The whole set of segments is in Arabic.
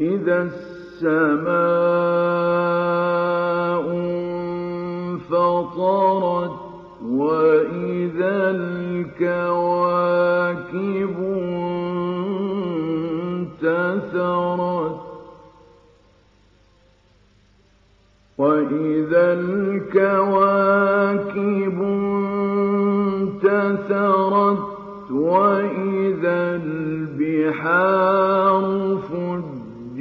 إِذَا السَّمَاءُ انفَطَرَتْ وَإِذَا الْكَوَاكِبُ انتَثَرَتْ وَإِذَا الْكَوَاكِبُ انتَثَرَتْ وَإِذَا الْبِحَارُ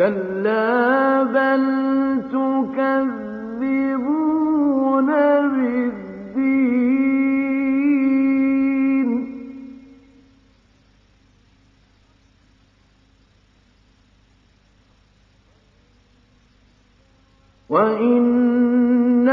كَلَّا بَلْ تُكَذِّبُونَ بِالدِّينِ وَإِنَّ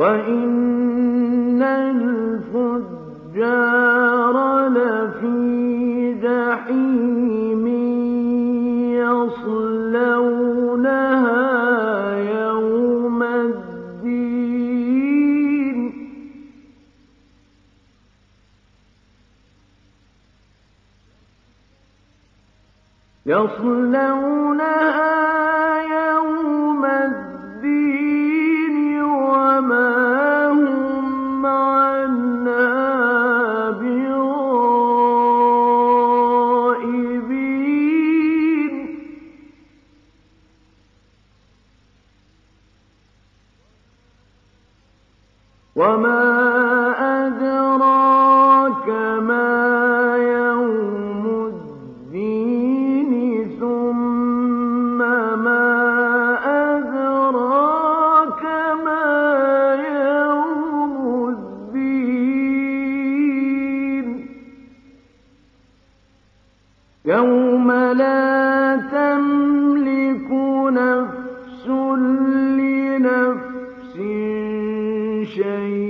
وَإِنَّ الْفُجَّارَ لَفِي جَحِيمٍ يَصْلَوْنَهَا يَوْمَ الدِّينِ يَصْلَوْنَهَا يَوْمَ لَا تَمْلِكُ نَفْسٌ شيء